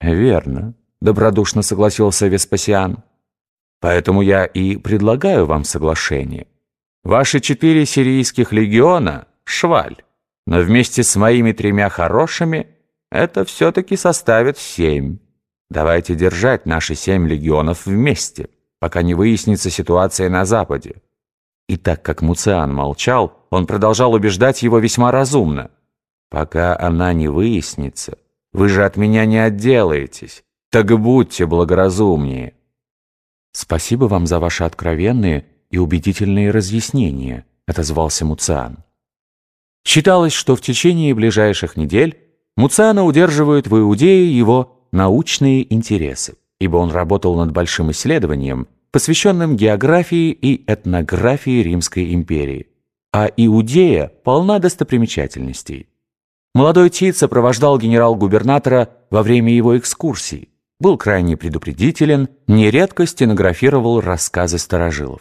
Верно, добродушно согласился Веспасиан. Поэтому я и предлагаю вам соглашение. Ваши четыре сирийских легиона — шваль, но вместе с моими тремя хорошими это все-таки составит семь. Давайте держать наши семь легионов вместе, пока не выяснится ситуация на Западе. И так как Муциан молчал, он продолжал убеждать его весьма разумно. «Пока она не выяснится, вы же от меня не отделаетесь, так будьте благоразумнее». «Спасибо вам за ваши откровенные и убедительные разъяснения», — отозвался Муциан. Считалось, что в течение ближайших недель Муциана удерживают в Иудее его научные интересы, ибо он работал над большим исследованием, посвященным географии и этнографии Римской империи. А Иудея полна достопримечательностей. Молодой Тит сопровождал генерал-губернатора во время его экскурсий, был крайне предупредителен, нередко стенографировал рассказы старожилов.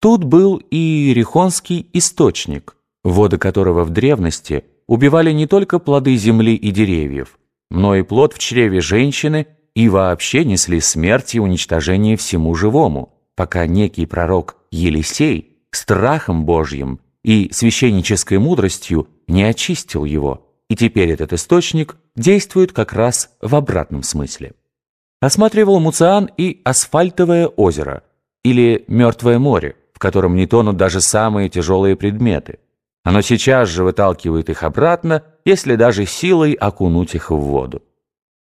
Тут был и Иерихонский источник, воды которого в древности убивали не только плоды земли и деревьев, но и плод в чреве женщины и вообще несли смерть и уничтожение всему живому, пока некий пророк Елисей страхом Божьим и священнической мудростью не очистил его, и теперь этот источник действует как раз в обратном смысле. Осматривал Муциан и асфальтовое озеро, или мертвое море, в котором не тонут даже самые тяжелые предметы. Оно сейчас же выталкивает их обратно, если даже силой окунуть их в воду.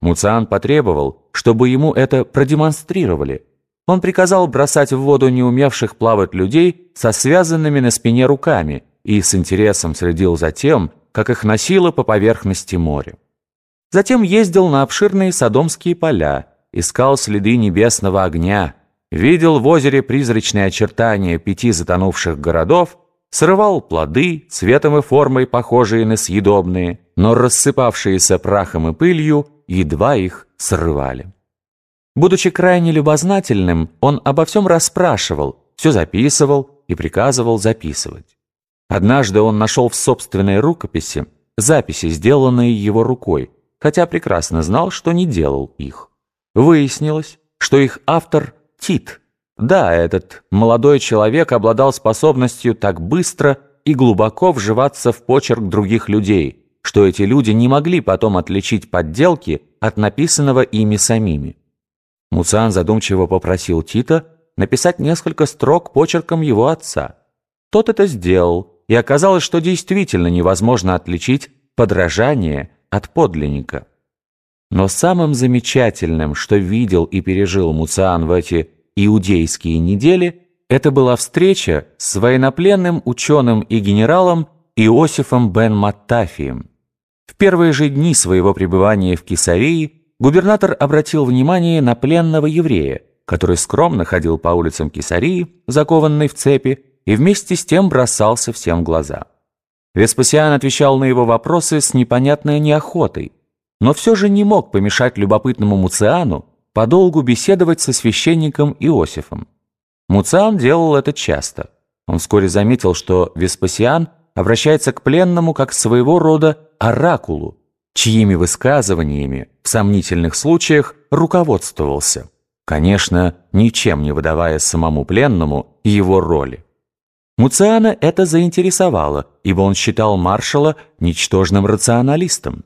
Муциан потребовал, чтобы ему это продемонстрировали. Он приказал бросать в воду неумевших плавать людей со связанными на спине руками и с интересом следил за тем, как их носило по поверхности моря. Затем ездил на обширные садомские поля, искал следы небесного огня, видел в озере призрачные очертания пяти затонувших городов, срывал плоды, цветом и формой похожие на съедобные, но рассыпавшиеся прахом и пылью, едва их срывали. Будучи крайне любознательным, он обо всем расспрашивал, все записывал и приказывал записывать. Однажды он нашел в собственной рукописи записи, сделанные его рукой, хотя прекрасно знал, что не делал их. Выяснилось, что их автор – Тит. Да, этот молодой человек обладал способностью так быстро и глубоко вживаться в почерк других людей, что эти люди не могли потом отличить подделки от написанного ими самими. Муциан задумчиво попросил Тита написать несколько строк почерком его отца. Тот это сделал, и оказалось, что действительно невозможно отличить подражание от подлинника. Но самым замечательным, что видел и пережил Муциан в эти иудейские недели, это была встреча с военнопленным ученым и генералом Иосифом бен Маттафием. В первые же дни своего пребывания в Кесарии губернатор обратил внимание на пленного еврея, который скромно ходил по улицам Кесарии, закованный в цепи, и вместе с тем бросался всем в глаза. Веспасиан отвечал на его вопросы с непонятной неохотой, но все же не мог помешать любопытному Муциану подолгу беседовать со священником Иосифом. Муциан делал это часто. Он вскоре заметил, что Веспасиан обращается к пленному как своего рода оракулу, чьими высказываниями в сомнительных случаях руководствовался, конечно, ничем не выдавая самому пленному его роли. Муциана это заинтересовало, ибо он считал маршала ничтожным рационалистом.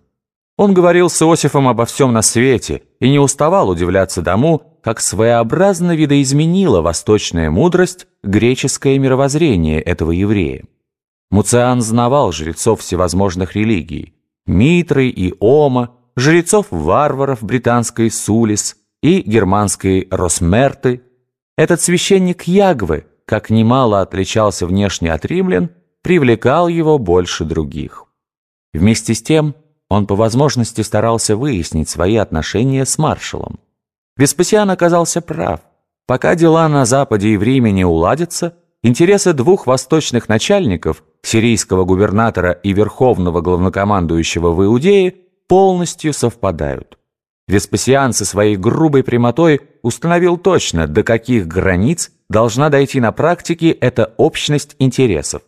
Он говорил с Иосифом обо всем на свете и не уставал удивляться тому, как своеобразно видоизменила восточная мудрость греческое мировоззрение этого еврея. Муциан знавал жрецов всевозможных религий, Митры и Ома, жрецов-варваров британской Сулис и германской Росмерты. Этот священник Ягвы, как немало отличался внешне от римлян, привлекал его больше других. Вместе с тем, он по возможности старался выяснить свои отношения с маршалом. Веспасиан оказался прав. Пока дела на Западе и в Риме не уладятся, интересы двух восточных начальников, сирийского губернатора и верховного главнокомандующего в Иудее, полностью совпадают. Веспасиан со своей грубой прямотой установил точно, до каких границ должна дойти на практике эта общность интересов.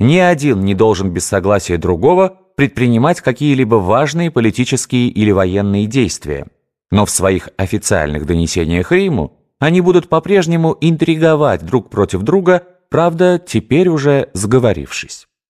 Ни один не должен без согласия другого предпринимать какие-либо важные политические или военные действия. Но в своих официальных донесениях Риму они будут по-прежнему интриговать друг против друга, правда, теперь уже сговорившись.